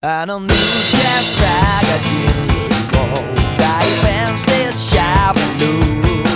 あのニュースキャスターが人類を代弁してしゃべる